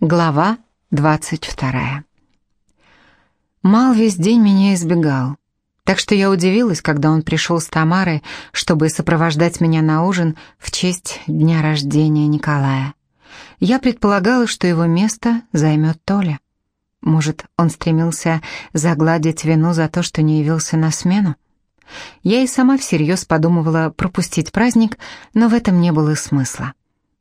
Глава 22. Мал весь день меня избегал, так что я удивилась, когда он пришел с Тамарой, чтобы сопровождать меня на ужин в честь дня рождения Николая. Я предполагала, что его место займет Толя. Может, он стремился загладить вину за то, что не явился на смену? Я и сама всерьез подумывала пропустить праздник, но в этом не было смысла.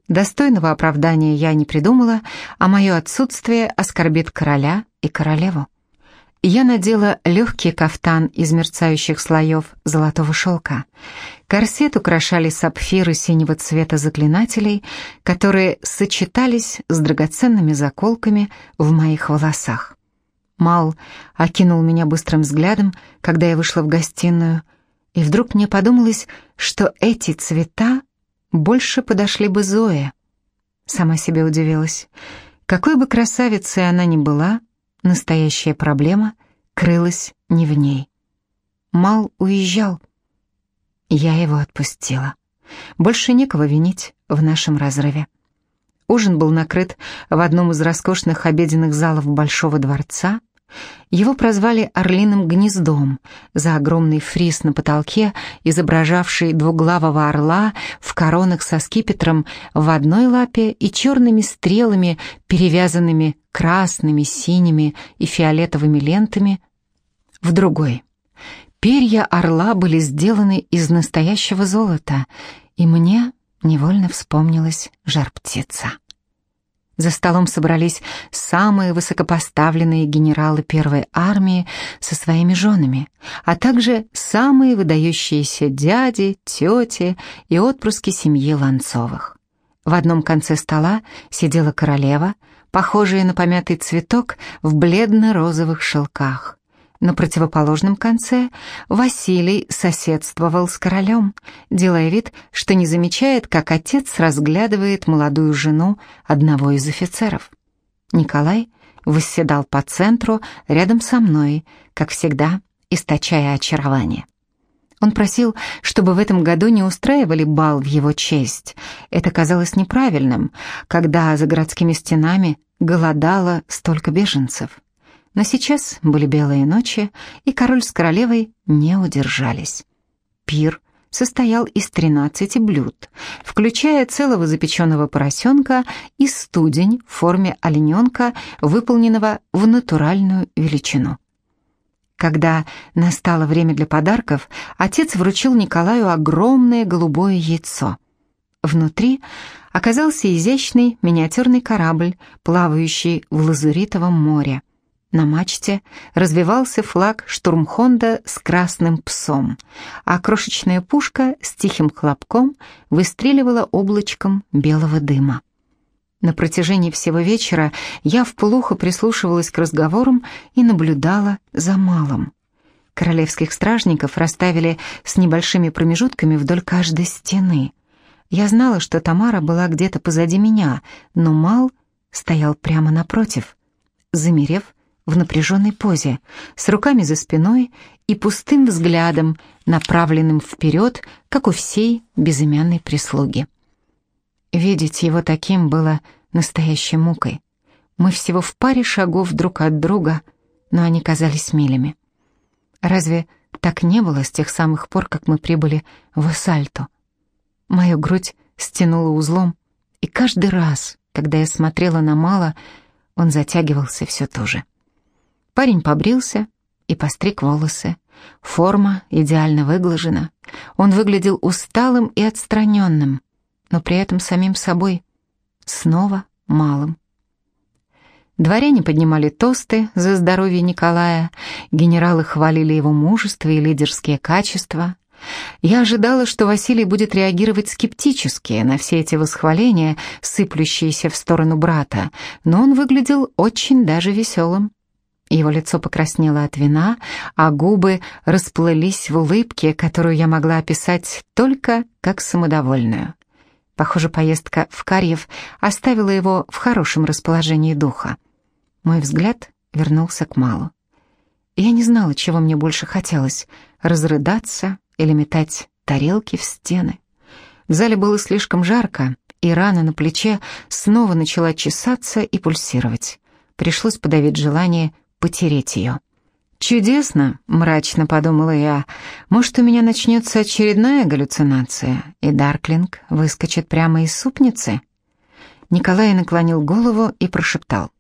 Достойного оправдания я не придумала, а мое отсутствие оскорбит короля и королеву. Я надела легкий кафтан из мерцающих слоев золотого шелка. Корсет украшали сапфиры синего цвета заклинателей, которые сочетались с драгоценными заколками в моих волосах. Мал окинул меня быстрым взглядом, когда я вышла в гостиную, и вдруг мне подумалось, что эти цвета больше подошли бы Зое. Сама себе удивилась. Какой бы красавицей она ни была, настоящая проблема крылась не в ней. Мал уезжал. Я его отпустила. Больше некого винить в нашем разрыве. Ужин был накрыт в одном из роскошных обеденных залов Большого дворца, его прозвали «Орлиным гнездом» за огромный фриз на потолке, изображавший двуглавого орла в коронах со скипетром в одной лапе и черными стрелами, перевязанными красными, синими и фиолетовыми лентами в другой. Перья орла были сделаны из настоящего золота, и мне невольно вспомнилась жар-птица. За столом собрались самые высокопоставленные генералы Первой армии со своими женами, а также самые выдающиеся дяди, тети и отпрыски семьи Ланцовых. В одном конце стола сидела королева, похожая на помятый цветок в бледно-розовых шелках. На противоположном конце Василий соседствовал с королем, делая вид, что не замечает, как отец разглядывает молодую жену одного из офицеров. Николай восседал по центру рядом со мной, как всегда, источая очарование. Он просил, чтобы в этом году не устраивали бал в его честь. Это казалось неправильным, когда за городскими стенами голодало столько беженцев. Но сейчас были белые ночи, и король с королевой не удержались. Пир состоял из 13 блюд, включая целого запеченного поросенка и студень в форме олененка, выполненного в натуральную величину. Когда настало время для подарков, отец вручил Николаю огромное голубое яйцо. Внутри оказался изящный миниатюрный корабль, плавающий в лазуритовом море. На мачте развивался флаг штурмхонда с красным псом, а крошечная пушка с тихим хлопком выстреливала облачком белого дыма. На протяжении всего вечера я вплохо прислушивалась к разговорам и наблюдала за малым. Королевских стражников расставили с небольшими промежутками вдоль каждой стены. Я знала, что Тамара была где-то позади меня, но Мал стоял прямо напротив. Замерев, в напряженной позе, с руками за спиной и пустым взглядом, направленным вперед, как у всей безымянной прислуги. Видеть его таким было настоящей мукой. Мы всего в паре шагов друг от друга, но они казались милями. Разве так не было с тех самых пор, как мы прибыли в Асальто? Мою грудь стянула узлом, и каждый раз, когда я смотрела на Мала, он затягивался все туже. Парень побрился и постриг волосы. Форма идеально выглажена. Он выглядел усталым и отстраненным, но при этом самим собой. Снова малым. Дворяне поднимали тосты за здоровье Николая, генералы хвалили его мужество и лидерские качества. Я ожидала, что Василий будет реагировать скептически на все эти восхваления, сыплющиеся в сторону брата, но он выглядел очень даже веселым. Его лицо покраснело от вина, а губы расплылись в улыбке, которую я могла описать только как самодовольную. Похоже, поездка в Карьев оставила его в хорошем расположении духа. Мой взгляд вернулся к Малу. Я не знала, чего мне больше хотелось — разрыдаться или метать тарелки в стены. В зале было слишком жарко, и рана на плече снова начала чесаться и пульсировать. Пришлось подавить желание потереть ее. «Чудесно», — мрачно подумала я. «Может, у меня начнется очередная галлюцинация, и Дарклинг выскочит прямо из супницы?» Николай наклонил голову и прошептал.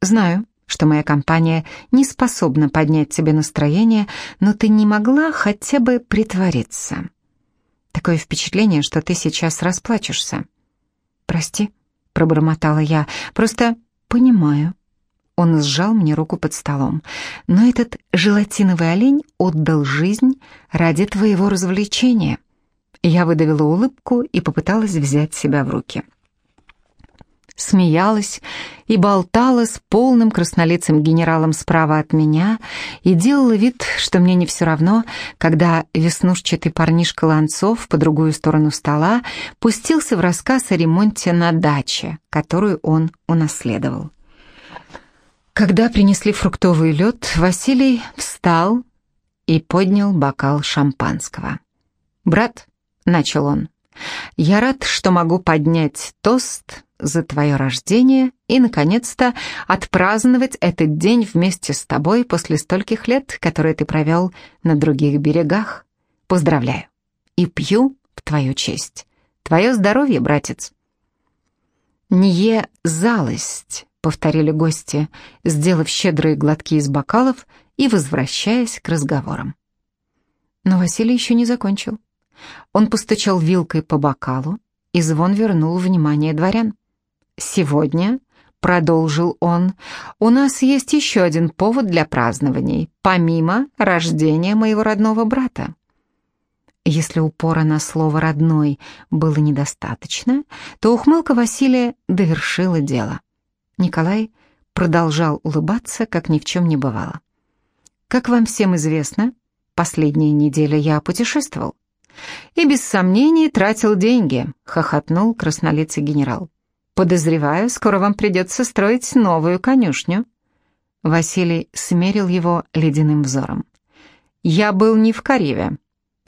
«Знаю, что моя компания не способна поднять тебе настроение, но ты не могла хотя бы притвориться. Такое впечатление, что ты сейчас расплачешься». «Прости», — пробормотала я, — «просто понимаю». Он сжал мне руку под столом. «Но этот желатиновый олень отдал жизнь ради твоего развлечения». Я выдавила улыбку и попыталась взять себя в руки. Смеялась и болтала с полным краснолицым генералом справа от меня и делала вид, что мне не все равно, когда веснушчатый парнишка Ланцов по другую сторону стола пустился в рассказ о ремонте на даче, которую он унаследовал. Когда принесли фруктовый лед, Василий встал и поднял бокал шампанского. «Брат», — начал он, — «я рад, что могу поднять тост за твое рождение и, наконец-то, отпраздновать этот день вместе с тобой после стольких лет, которые ты провел на других берегах. Поздравляю и пью в твою честь. Твое здоровье, братец». «Не залость», — повторили гости, сделав щедрые глотки из бокалов и возвращаясь к разговорам. Но Василий еще не закончил. Он постучал вилкой по бокалу, и звон вернул внимание дворян. «Сегодня», — продолжил он, — «у нас есть еще один повод для празднований, помимо рождения моего родного брата». Если упора на слово «родной» было недостаточно, то ухмылка Василия довершила дело. Николай продолжал улыбаться, как ни в чем не бывало. «Как вам всем известно, последние недели я путешествовал. И без сомнений тратил деньги», — хохотнул краснолицый генерал. «Подозреваю, скоро вам придется строить новую конюшню». Василий смерил его ледяным взором. «Я был не в Кариве.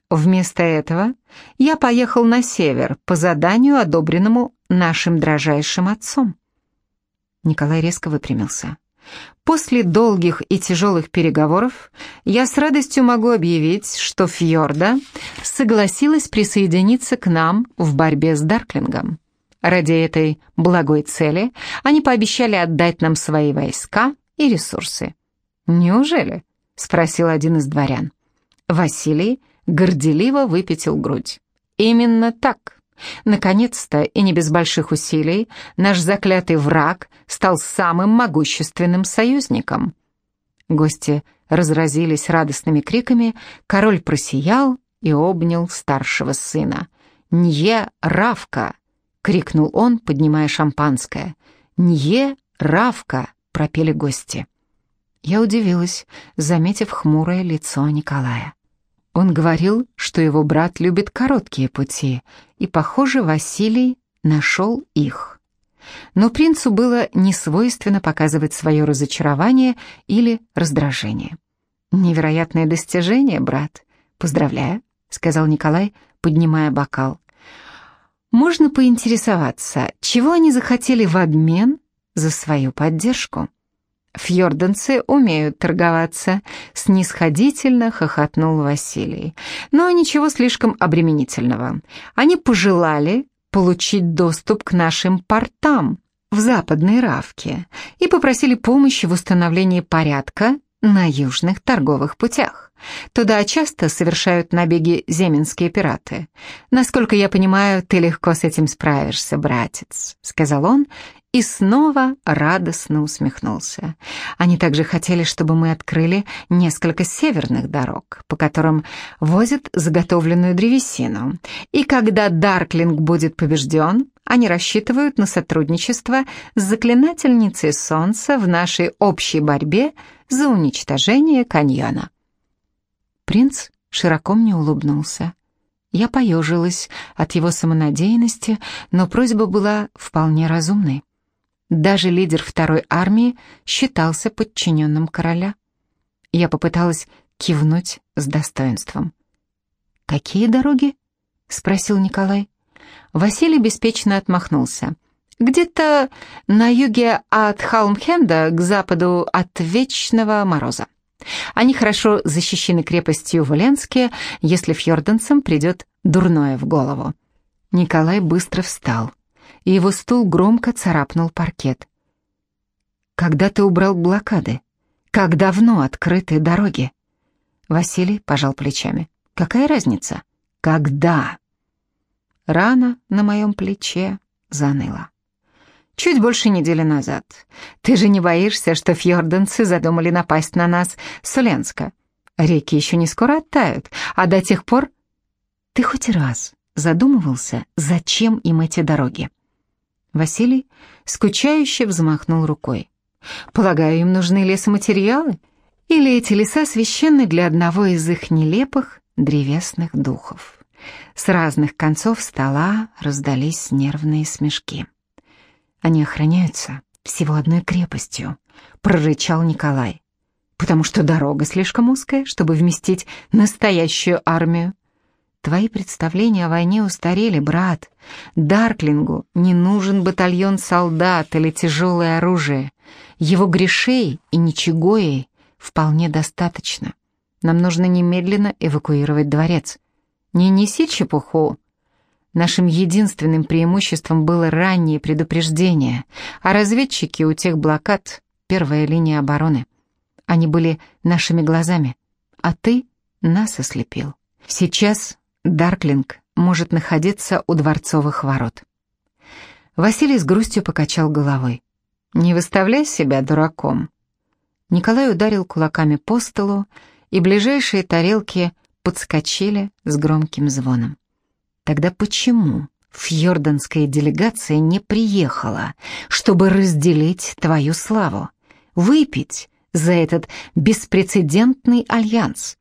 Вместо этого я поехал на север по заданию, одобренному нашим дрожайшим отцом. Николай резко выпрямился. «После долгих и тяжелых переговоров я с радостью могу объявить, что Фьорда согласилась присоединиться к нам в борьбе с Дарклингом. Ради этой благой цели они пообещали отдать нам свои войска и ресурсы». «Неужели?» — спросил один из дворян. Василий горделиво выпятил грудь. «Именно так». Наконец-то, и не без больших усилий, наш заклятый враг стал самым могущественным союзником. Гости разразились радостными криками, король просиял и обнял старшего сына. «Нье Равка!» — крикнул он, поднимая шампанское. «Нье Равка!» — пропели гости. Я удивилась, заметив хмурое лицо Николая. Он говорил, что его брат любит короткие пути, и, похоже, Василий нашел их. Но принцу было не свойственно показывать свое разочарование или раздражение. «Невероятное достижение, брат. Поздравляю», — сказал Николай, поднимая бокал. «Можно поинтересоваться, чего они захотели в обмен за свою поддержку?» «Фьорданцы умеют торговаться», — снисходительно хохотнул Василий. «Но ничего слишком обременительного. Они пожелали получить доступ к нашим портам в Западной Равке и попросили помощи в установлении порядка на южных торговых путях. Туда часто совершают набеги земенские пираты. Насколько я понимаю, ты легко с этим справишься, братец», — сказал он и снова радостно усмехнулся. Они также хотели, чтобы мы открыли несколько северных дорог, по которым возят заготовленную древесину. И когда Дарклинг будет побежден, они рассчитывают на сотрудничество с заклинательницей Солнца в нашей общей борьбе за уничтожение каньона. Принц широко мне улыбнулся. Я поежилась от его самонадеянности, но просьба была вполне разумной. Даже лидер второй армии считался подчиненным короля. Я попыталась кивнуть с достоинством. «Какие дороги?» — спросил Николай. Василий беспечно отмахнулся. «Где-то на юге от Халмхенда к западу от Вечного Мороза. Они хорошо защищены крепостью в Оленске, если фьорданцам придет дурное в голову». Николай быстро встал, и его стул громко царапнул паркет. «Когда ты убрал блокады? Как давно открыты дороги?» Василий пожал плечами. «Какая разница? Когда?» Рана на моем плече заныла. Чуть больше недели назад. Ты же не боишься, что фьорданцы задумали напасть на нас с Уленска? Реки еще не скоро оттают, а до тех пор... Ты хоть раз задумывался, зачем им эти дороги? Василий скучающе взмахнул рукой. Полагаю, им нужны лесоматериалы? Или эти леса священны для одного из их нелепых древесных духов? С разных концов стола раздались нервные смешки. «Они охраняются всего одной крепостью», — прорычал Николай. «Потому что дорога слишком узкая, чтобы вместить настоящую армию. Твои представления о войне устарели, брат. Дарклингу не нужен батальон солдат или тяжелое оружие. Его грешей и ничегоей вполне достаточно. Нам нужно немедленно эвакуировать дворец. Не неси чепуху. Нашим единственным преимуществом было раннее предупреждение, а разведчики у тех блокад — первая линия обороны. Они были нашими глазами, а ты нас ослепил. Сейчас Дарклинг может находиться у дворцовых ворот. Василий с грустью покачал головой. «Не выставляй себя дураком». Николай ударил кулаками по столу, и ближайшие тарелки подскочили с громким звоном. Тогда почему фьорданская делегация не приехала, чтобы разделить твою славу, выпить за этот беспрецедентный альянс?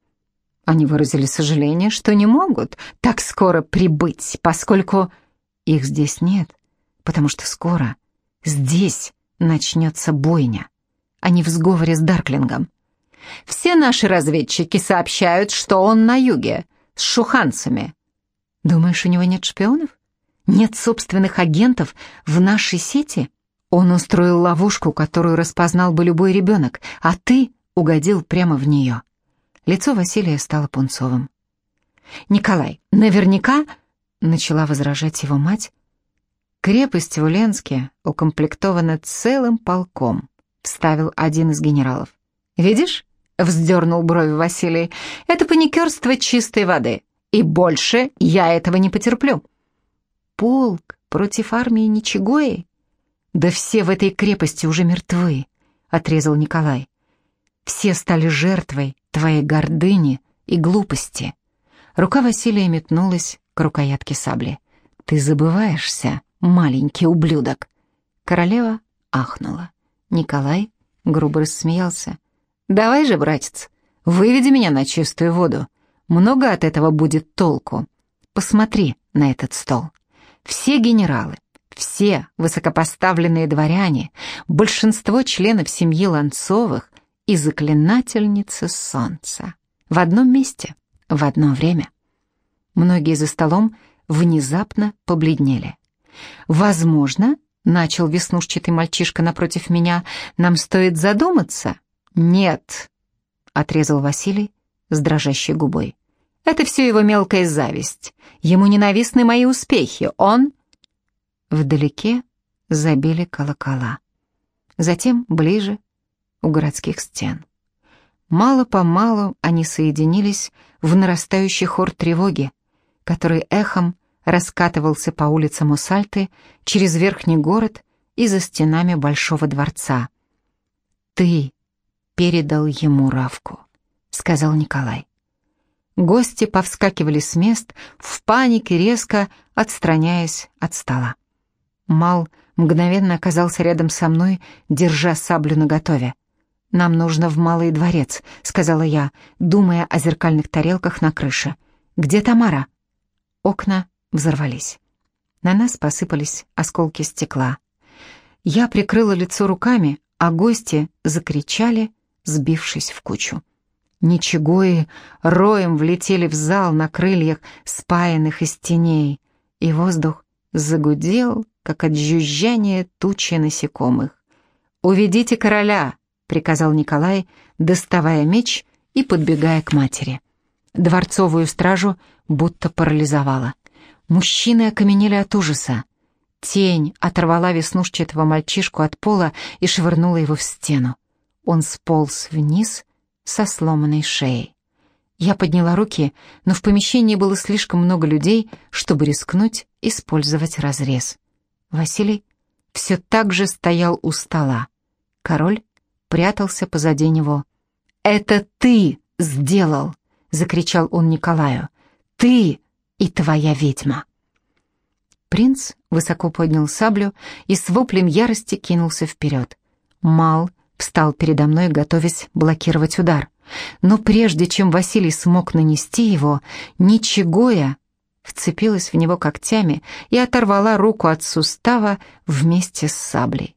Они выразили сожаление, что не могут так скоро прибыть, поскольку их здесь нет, потому что скоро здесь начнется бойня. Они в сговоре с Дарклингом. Все наши разведчики сообщают, что он на юге, с шуханцами. Думаешь, у него нет шпионов? Нет собственных агентов в нашей сети? Он устроил ловушку, которую распознал бы любой ребенок, а ты угодил прямо в нее. Лицо Василия стало пунцовым. «Николай, наверняка...» — начала возражать его мать. «Крепость в Уленске укомплектована целым полком», — вставил один из генералов. «Видишь?» Вздернул брови Василий. «Это паникерство чистой воды. И больше я этого не потерплю». «Полк против армии Ничегои?» «Да все в этой крепости уже мертвы», — отрезал Николай. «Все стали жертвой твоей гордыни и глупости». Рука Василия метнулась к рукоятке сабли. «Ты забываешься, маленький ублюдок!» Королева ахнула. Николай грубо рассмеялся. «Давай же, братец, выведи меня на чистую воду. Много от этого будет толку. Посмотри на этот стол. Все генералы, все высокопоставленные дворяне, большинство членов семьи Ланцовых и заклинательницы солнца. В одном месте, в одно время. Многие за столом внезапно побледнели. «Возможно, — начал веснушчатый мальчишка напротив меня, — нам стоит задуматься, «Нет», — отрезал Василий с дрожащей губой. «Это все его мелкая зависть. Ему ненавистны мои успехи. Он...» Вдалеке забили колокола. Затем ближе, у городских стен. Мало-помалу они соединились в нарастающий хор тревоги, который эхом раскатывался по улицам Усальты через верхний город и за стенами Большого дворца. «Ты передал ему Равку», — сказал Николай. Гости повскакивали с мест, в панике резко отстраняясь от стола. Мал мгновенно оказался рядом со мной, держа саблю наготове. «Нам нужно в Малый дворец», — сказала я, думая о зеркальных тарелках на крыше. «Где Тамара?» Окна взорвались. На нас посыпались осколки стекла. Я прикрыла лицо руками, а гости закричали сбившись в кучу. Ничегои роем влетели в зал на крыльях, спаянных из теней. и воздух загудел, как от жужжания тучи насекомых. «Уведите короля!» — приказал Николай, доставая меч и подбегая к матери. Дворцовую стражу будто парализовала. Мужчины окаменели от ужаса. Тень оторвала веснушчатого мальчишку от пола и швырнула его в стену. Он сполз вниз со сломанной шеей. Я подняла руки, но в помещении было слишком много людей, чтобы рискнуть использовать разрез. Василий все так же стоял у стола. Король прятался позади него. «Это ты сделал!» — закричал он Николаю. «Ты и твоя ведьма!» Принц высоко поднял саблю и с воплем ярости кинулся вперед. Мал встал передо мной, готовясь блокировать удар. Но прежде чем Василий смог нанести его, Ничегоя вцепилась в него когтями и оторвала руку от сустава вместе с саблей.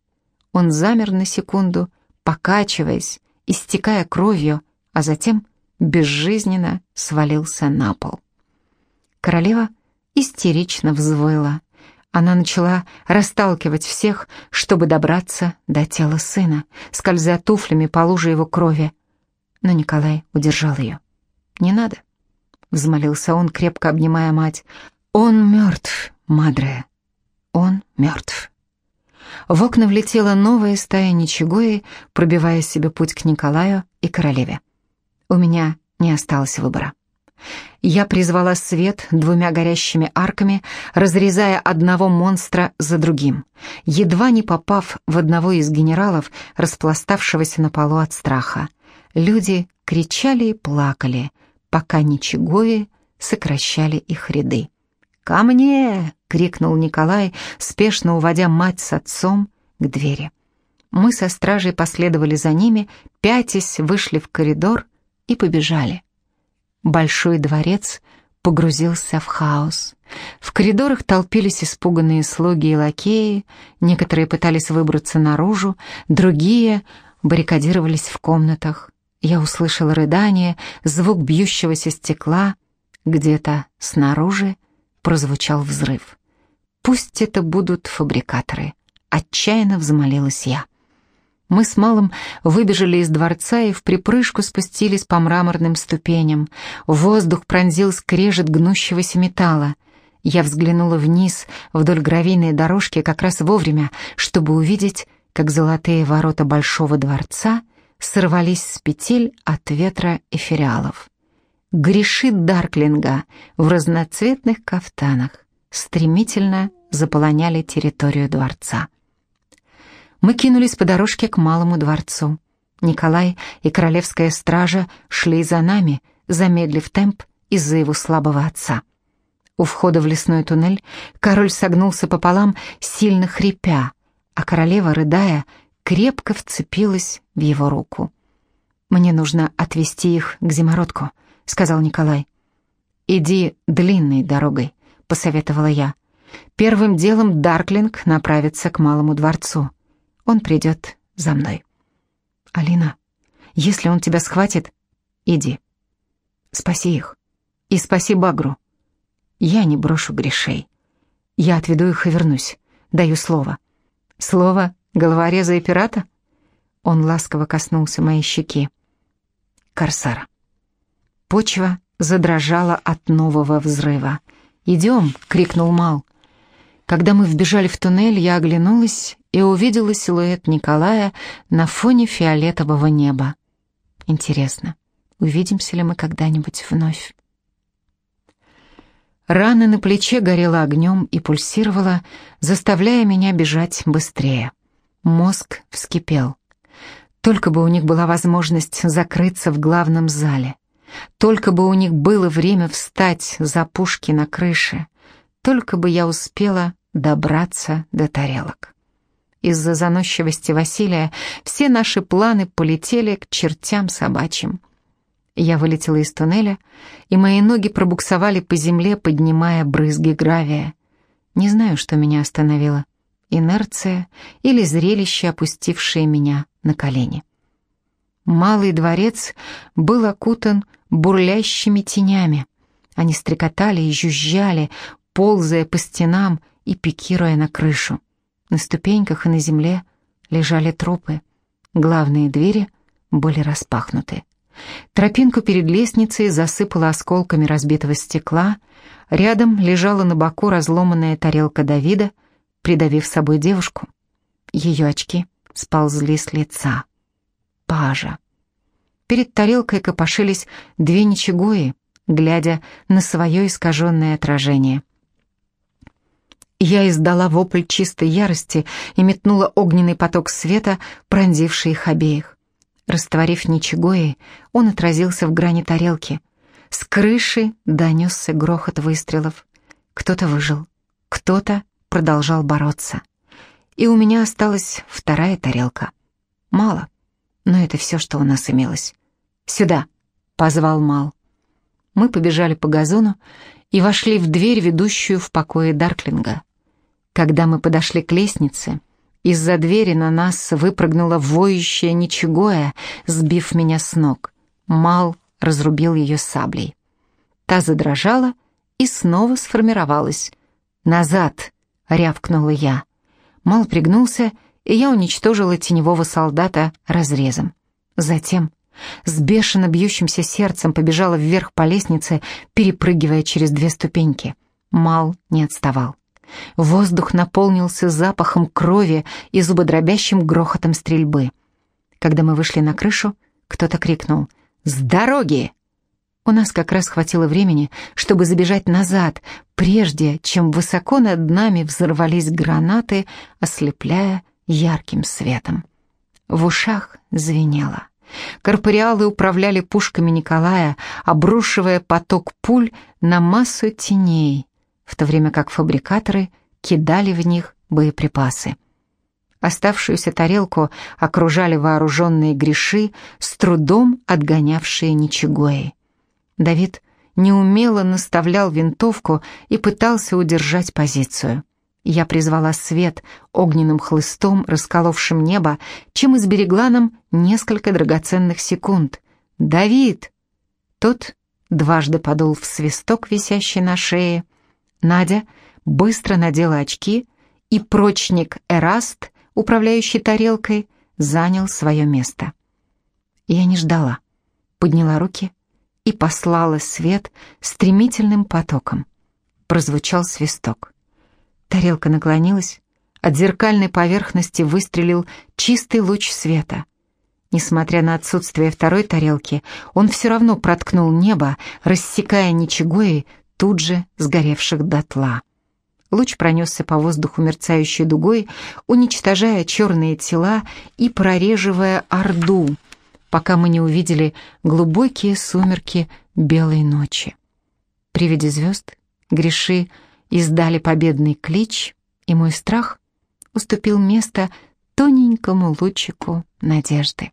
Он замер на секунду, покачиваясь, истекая кровью, а затем безжизненно свалился на пол. Королева истерично взвыла. Она начала расталкивать всех, чтобы добраться до тела сына, скользя туфлями по луже его крови. Но Николай удержал ее. «Не надо», — взмолился он, крепко обнимая мать. «Он мертв, Мадре. Он мертв». В окна влетела новая стая ничегои, пробивая себе путь к Николаю и королеве. У меня не осталось выбора. Я призвала свет двумя горящими арками, разрезая одного монстра за другим, едва не попав в одного из генералов, распластавшегося на полу от страха. Люди кричали и плакали, пока ничегои сокращали их ряды. «Ко мне!» — крикнул Николай, спешно уводя мать с отцом к двери. Мы со стражей последовали за ними, пятясь, вышли в коридор и побежали. Большой дворец погрузился в хаос. В коридорах толпились испуганные слуги и лакеи, некоторые пытались выбраться наружу, другие баррикадировались в комнатах. Я услышал рыдание, звук бьющегося стекла. Где-то снаружи прозвучал взрыв. «Пусть это будут фабрикаторы», — отчаянно взмолилась я. Мы с Малым выбежали из дворца и в припрыжку спустились по мраморным ступеням. Воздух пронзил скрежет гнущегося металла. Я взглянула вниз вдоль гравийной дорожки как раз вовремя, чтобы увидеть, как золотые ворота большого дворца сорвались с петель от ветра эфириалов. Греши Дарклинга в разноцветных кафтанах стремительно заполоняли территорию дворца. Мы кинулись по дорожке к малому дворцу. Николай и королевская стража шли за нами, замедлив темп из-за его слабого отца. У входа в лесной туннель король согнулся пополам, сильно хрипя, а королева, рыдая, крепко вцепилась в его руку. «Мне нужно отвезти их к зимородку», — сказал Николай. «Иди длинной дорогой», — посоветовала я. «Первым делом Дарклинг направится к малому дворцу. Он придет за мной. Алина, если он тебя схватит, иди. Спаси их. И спаси Багру. Я не брошу грешей. Я отведу их и вернусь. Даю слово. Слово головореза и пирата? Он ласково коснулся моей щеки. Корсара. Почва задрожала от нового взрыва. «Идем!» — крикнул Мал. Когда мы вбежали в туннель, я оглянулась и увидела силуэт Николая на фоне фиолетового неба. Интересно, увидимся ли мы когда-нибудь вновь? Рана на плече горела огнем и пульсировала, заставляя меня бежать быстрее. Мозг вскипел. Только бы у них была возможность закрыться в главном зале. Только бы у них было время встать за пушки на крыше. Только бы я успела добраться до тарелок. Из-за заносчивости Василия все наши планы полетели к чертям собачьим. Я вылетела из туннеля, и мои ноги пробуксовали по земле, поднимая брызги гравия. Не знаю, что меня остановило. Инерция или зрелище, опустившее меня на колени. Малый дворец был окутан бурлящими тенями. Они стрекотали и жужжали, ползая по стенам и пикируя на крышу. На ступеньках и на земле лежали трупы. Главные двери были распахнуты. Тропинку перед лестницей засыпала осколками разбитого стекла. Рядом лежала на боку разломанная тарелка Давида, придавив собой девушку. Ее очки сползли с лица. Пажа. Перед тарелкой копошились две ничегои, глядя на свое искаженное отражение. Я издала вопль чистой ярости и метнула огненный поток света, пронзивший их обеих. Растворив ничегои, он отразился в грани тарелки. С крыши донесся грохот выстрелов. Кто-то выжил, кто-то продолжал бороться. И у меня осталась вторая тарелка. Мало, но это все, что у нас имелось. «Сюда!» — позвал Мал. Мы побежали по газону и вошли в дверь, ведущую в покое Дарклинга. Когда мы подошли к лестнице, из-за двери на нас выпрыгнула воющая ничегоя, сбив меня с ног. Мал разрубил ее саблей. Та задрожала и снова сформировалась. «Назад!» — рявкнула я. Мал пригнулся, и я уничтожила теневого солдата разрезом. Затем с бешено бьющимся сердцем побежала вверх по лестнице, перепрыгивая через две ступеньки. Мал не отставал. Воздух наполнился запахом крови и зубодробящим грохотом стрельбы. Когда мы вышли на крышу, кто-то крикнул «С дороги!». У нас как раз хватило времени, чтобы забежать назад, прежде чем высоко над нами взорвались гранаты, ослепляя ярким светом. В ушах звенело. Корпориалы управляли пушками Николая, обрушивая поток пуль на массу теней, в то время как фабрикаторы кидали в них боеприпасы. Оставшуюся тарелку окружали вооруженные греши, с трудом отгонявшие ничегои. Давид неумело наставлял винтовку и пытался удержать позицию. Я призвала свет огненным хлыстом, расколовшим небо, чем изберегла нам несколько драгоценных секунд. «Давид!» Тот дважды подул в свисток, висящий на шее. Надя быстро надела очки, и прочник Эраст, управляющий тарелкой, занял свое место. Я не ждала, подняла руки и послала свет стремительным потоком. Прозвучал свисток. Тарелка наклонилась, от зеркальной поверхности выстрелил чистый луч света. Несмотря на отсутствие второй тарелки, он все равно проткнул небо, рассекая ничегои, тут же сгоревших дотла. Луч пронесся по воздуху мерцающей дугой, уничтожая черные тела и прореживая орду, пока мы не увидели глубокие сумерки белой ночи. При виде звезд греши издали победный клич, и мой страх уступил место тоненькому лучику надежды.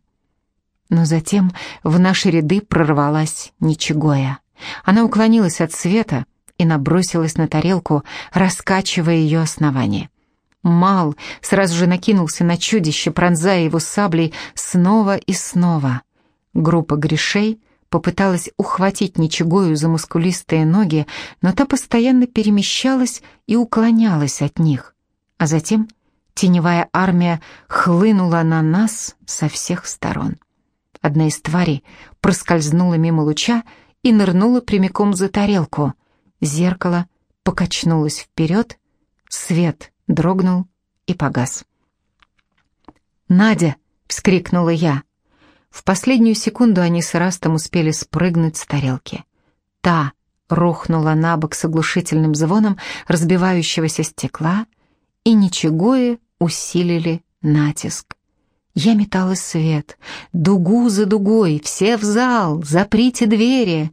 Но затем в наши ряды прорвалась ничегоя. Она уклонилась от света и набросилась на тарелку, раскачивая ее основание. Мал сразу же накинулся на чудище, пронзая его саблей снова и снова. Группа грешей — попыталась ухватить ничегою за мускулистые ноги, но та постоянно перемещалась и уклонялась от них. А затем теневая армия хлынула на нас со всех сторон. Одна из тварей проскользнула мимо луча и нырнула прямиком за тарелку. Зеркало покачнулось вперед, свет дрогнул и погас. «Надя!» — вскрикнула я. В последнюю секунду они с Растом успели спрыгнуть с тарелки. Та рухнула на бок с оглушительным звоном разбивающегося стекла, и ничегои усилили натиск. Я метала свет, дугу за дугой, все в зал, заприте двери.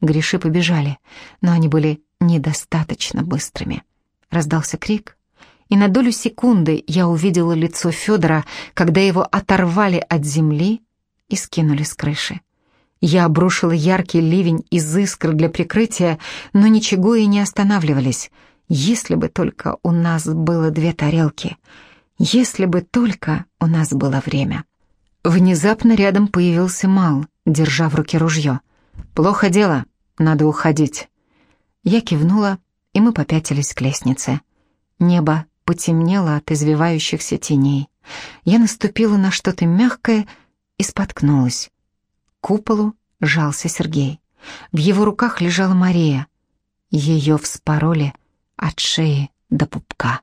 Гриши побежали, но они были недостаточно быстрыми. Раздался крик, и на долю секунды я увидела лицо Федора, когда его оторвали от земли и скинули с крыши. Я обрушила яркий ливень из искр для прикрытия, но ничего и не останавливались. Если бы только у нас было две тарелки. Если бы только у нас было время. Внезапно рядом появился Мал, держа в руке ружье. «Плохо дело, надо уходить». Я кивнула и мы попятились к лестнице. Небо потемнело от извивающихся теней. Я наступила на что-то мягкое и споткнулась. К куполу жался Сергей. В его руках лежала Мария. Ее вспороли от шеи до пупка.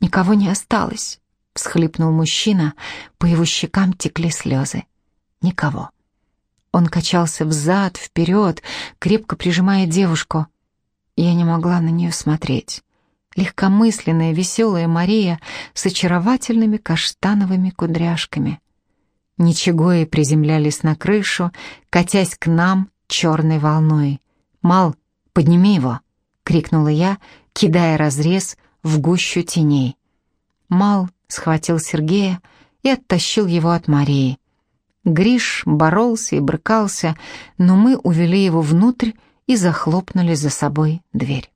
«Никого не осталось», — всхлипнул мужчина, по его щекам текли слезы. «Никого». Он качался взад, вперед, крепко прижимая девушку. Я не могла на нее смотреть. Легкомысленная, веселая Мария с очаровательными каштановыми кудряшками. Ничегои приземлялись на крышу, катясь к нам черной волной. «Мал, подними его!» — крикнула я, кидая разрез в гущу теней. Мал схватил Сергея и оттащил его от Марии. Гриш боролся и брыкался, но мы увели его внутрь и захлопнули за собой дверь.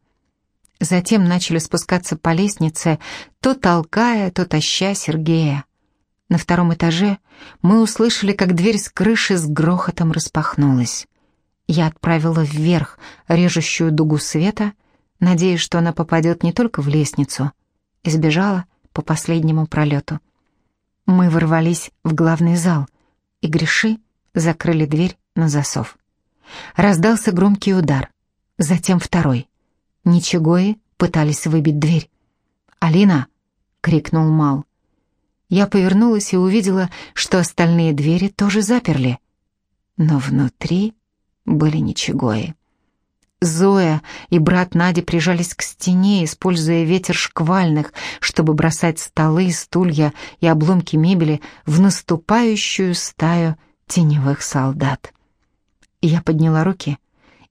Затем начали спускаться по лестнице, то толкая, то таща Сергея. На втором этаже мы услышали, как дверь с крыши с грохотом распахнулась. Я отправила вверх режущую дугу света, надеясь, что она попадет не только в лестницу, и сбежала по последнему пролету. Мы ворвались в главный зал, и греши закрыли дверь на засов. Раздался громкий удар, затем второй. Ничегои пытались выбить дверь. «Алина!» — крикнул Мал. Я повернулась и увидела, что остальные двери тоже заперли. Но внутри были ничегои. Зоя и брат Нади прижались к стене, используя ветер шквальных, чтобы бросать столы, стулья и обломки мебели в наступающую стаю теневых солдат. Я подняла руки,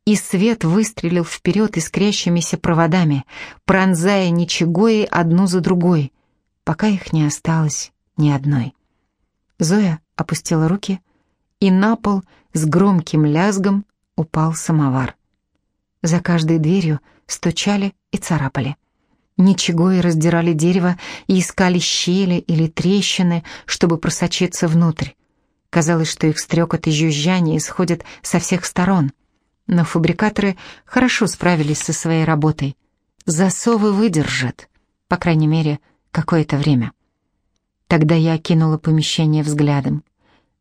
и свет выстрелил вперед искрящимися проводами, пронзая ничегои одну за другой, пока их не осталось ни одной. Зоя опустила руки, и на пол с громким лязгом упал самовар. За каждой дверью стучали и царапали. Ничего и раздирали дерево и искали щели или трещины, чтобы просочиться внутрь. Казалось, что их стрекот и жужжание исходят со всех сторон. Но фабрикаторы хорошо справились со своей работой. Засовы выдержат, по крайней мере, какое-то время. Тогда я окинула помещение взглядом.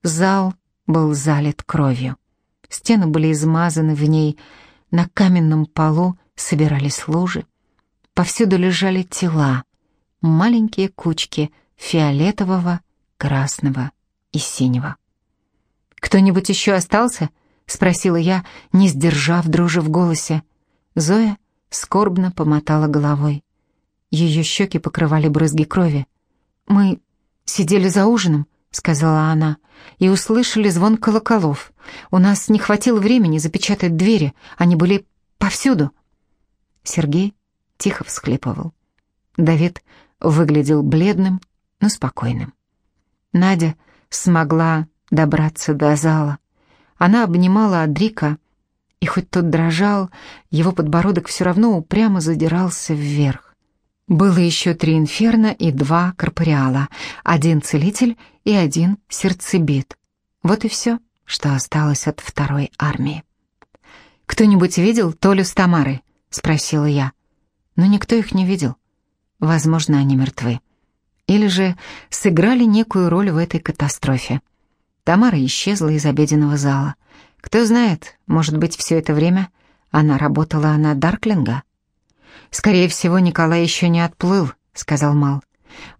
Зал был залит кровью. Стены были измазаны в ней, на каменном полу собирались лужи. Повсюду лежали тела, маленькие кучки фиолетового, красного и синего. «Кто-нибудь еще остался?» — спросила я, не сдержав дрожи в голосе. Зоя скорбно помотала головой. Ее щеки покрывали брызги крови. «Мы сидели за ужином», — сказала она, — «и услышали звон колоколов. У нас не хватило времени запечатать двери, они были повсюду». Сергей тихо всхлипывал. Давид выглядел бледным, но спокойным. Надя смогла добраться до зала. Она обнимала Адрика, и хоть тот дрожал, его подбородок все равно упрямо задирался вверх. Было еще три инферно и два корпориала, один целитель и один сердцебит. Вот и все, что осталось от второй армии. «Кто-нибудь видел Толю с Тамарой?» — спросила я. Но никто их не видел. Возможно, они мертвы. Или же сыграли некую роль в этой катастрофе. Тамара исчезла из обеденного зала. Кто знает, может быть, все это время она работала на Дарклинга? «Скорее всего, Николай еще не отплыл», — сказал Мал.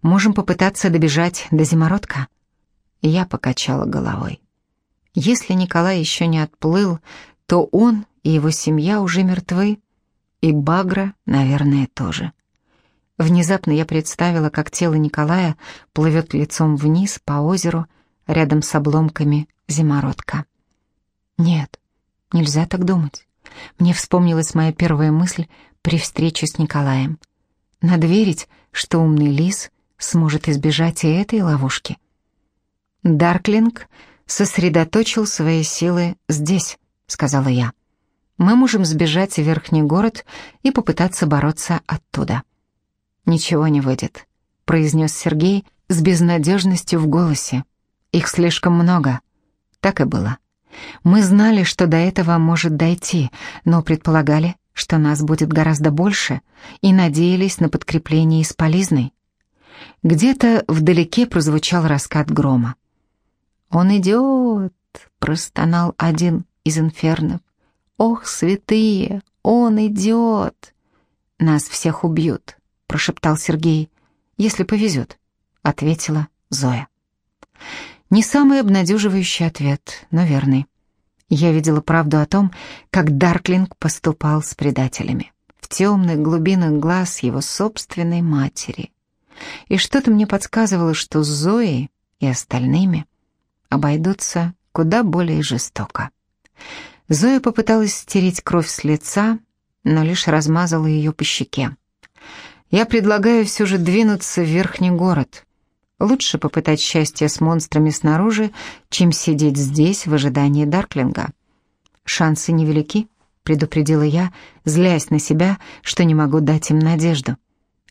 «Можем попытаться добежать до зимородка». Я покачала головой. Если Николай еще не отплыл, то он и его семья уже мертвы, и Багра, наверное, тоже. Внезапно я представила, как тело Николая плывет лицом вниз по озеру, рядом с обломками зимородка. Нет, нельзя так думать. Мне вспомнилась моя первая мысль при встрече с Николаем. Надо верить, что умный лис сможет избежать и этой ловушки. «Дарклинг сосредоточил свои силы здесь», — сказала я. «Мы можем сбежать в верхний город и попытаться бороться оттуда». «Ничего не выйдет», — произнес Сергей с безнадежностью в голосе. Их слишком много. Так и было. Мы знали, что до этого может дойти, но предполагали, что нас будет гораздо больше, и надеялись на подкрепление из Полизной. Где-то вдалеке прозвучал раскат грома. «Он идет!» — простонал один из инфернов. «Ох, святые, он идет!» «Нас всех убьют», — прошептал Сергей. «Если повезет», — ответила Зоя. Не самый обнадеживающий ответ, но верный. Я видела правду о том, как Дарклинг поступал с предателями. В темных глубинах глаз его собственной матери. И что-то мне подсказывало, что с Зоей и остальными обойдутся куда более жестоко. Зоя попыталась стереть кровь с лица, но лишь размазала ее по щеке. «Я предлагаю все же двинуться в верхний город. Лучше попытать счастье с монстрами снаружи, чем сидеть здесь в ожидании Дарклинга. Шансы невелики», — предупредила я, злясь на себя, что не могу дать им надежду.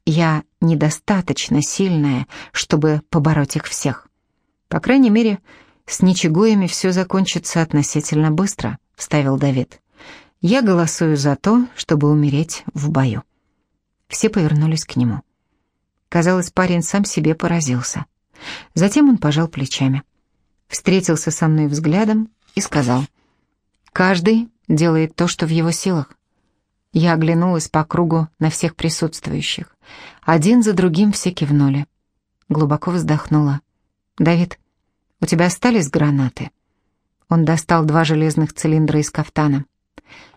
«Я недостаточно сильная, чтобы побороть их всех. По крайней мере, с ничегоями все закончится относительно быстро», — вставил Давид. «Я голосую за то, чтобы умереть в бою». Все повернулись к нему. Казалось, парень сам себе поразился. Затем он пожал плечами. Встретился со мной взглядом и сказал, «Каждый делает то, что в его силах». Я оглянулась по кругу на всех присутствующих. Один за другим все кивнули. Глубоко вздохнула. «Давид, у тебя остались гранаты?» Он достал два железных цилиндра из кафтана.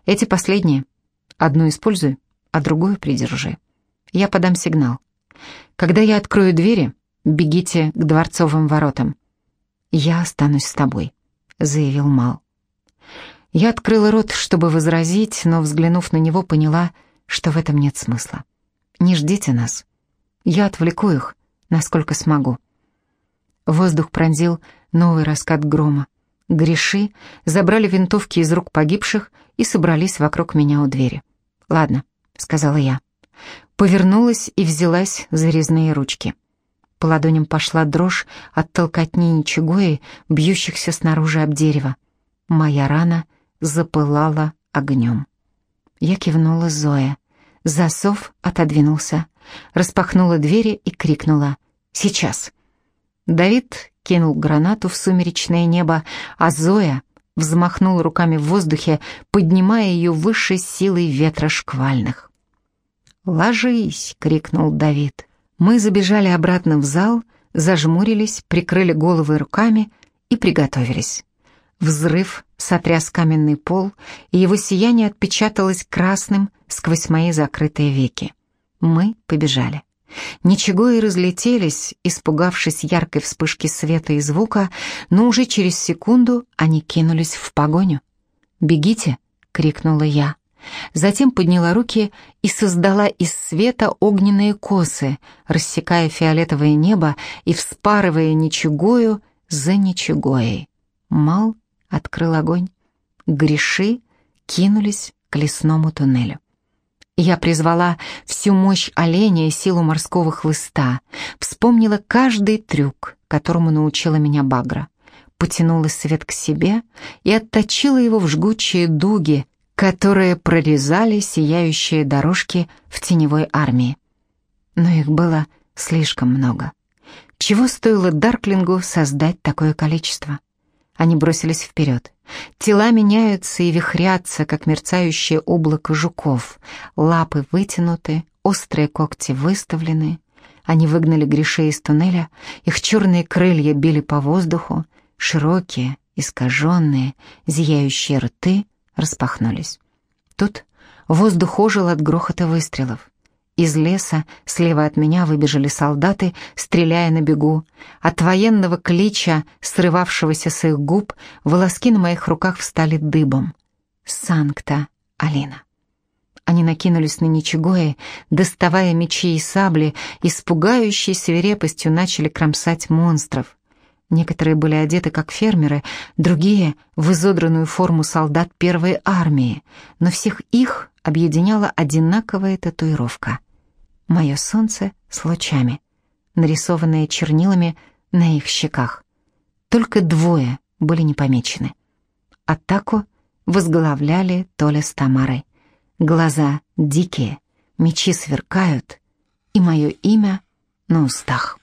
«Эти последние. Одну используй, а другую придержи. Я подам сигнал. Когда я открою двери, бегите к дворцовым воротам. Я останусь с тобой», — заявил Мал. Я открыла рот, чтобы возразить, но, взглянув на него, поняла, что в этом нет смысла. «Не ждите нас. Я отвлеку их, насколько смогу». Воздух пронзил новый раскат грома. Греши забрали винтовки из рук погибших и собрались вокруг меня у двери. «Ладно», — сказала я. Повернулась и взялась за резные ручки. По ладоням пошла дрожь от толкотни ничегои, бьющихся снаружи об дерево. Моя рана запылала огнем. Я кивнула Зоя. Засов отодвинулся. Распахнула двери и крикнула «Сейчас!». Давид кинул гранату в сумеречное небо, а Зоя взмахнула руками в воздухе, поднимая ее выше силой ветра шквальных. «Ложись!» — крикнул Давид. Мы забежали обратно в зал, зажмурились, прикрыли головы руками и приготовились. Взрыв сотряс каменный пол, и его сияние отпечаталось красным сквозь мои закрытые веки. Мы побежали. Ничего и разлетелись, испугавшись яркой вспышки света и звука, но уже через секунду они кинулись в погоню. «Бегите!» — крикнула я. Затем подняла руки и создала из света огненные косы, рассекая фиолетовое небо и вспарывая ничегою за ничегоей. Мал открыл огонь. Греши кинулись к лесному туннелю. Я призвала всю мощь оленя и силу морского хлыста, вспомнила каждый трюк, которому научила меня Багра, потянула свет к себе и отточила его в жгучие дуги, которые прорезали сияющие дорожки в теневой армии. Но их было слишком много. Чего стоило Дарклингу создать такое количество? Они бросились вперед. Тела меняются и вихрятся, как мерцающее облако жуков. Лапы вытянуты, острые когти выставлены. Они выгнали грешей из туннеля, их черные крылья били по воздуху, широкие, искаженные, зияющие рты распахнулись. Тут воздух ожил от грохота выстрелов. Из леса слева от меня выбежали солдаты, стреляя на бегу. От военного клича, срывавшегося с их губ, волоски на моих руках встали дыбом. «Санкта Алина». Они накинулись на Ничегоя, доставая мечи и сабли, и с пугающей свирепостью начали кромсать монстров. Некоторые были одеты как фермеры, другие — в изодранную форму солдат первой армии, но всех их объединяла одинаковая татуировка — мое солнце с лучами, нарисованные чернилами на их щеках. Только двое были не помечены. Атаку возглавляли Толя с Тамарой. глаза дикие, мечи сверкают, и мое имя на устах.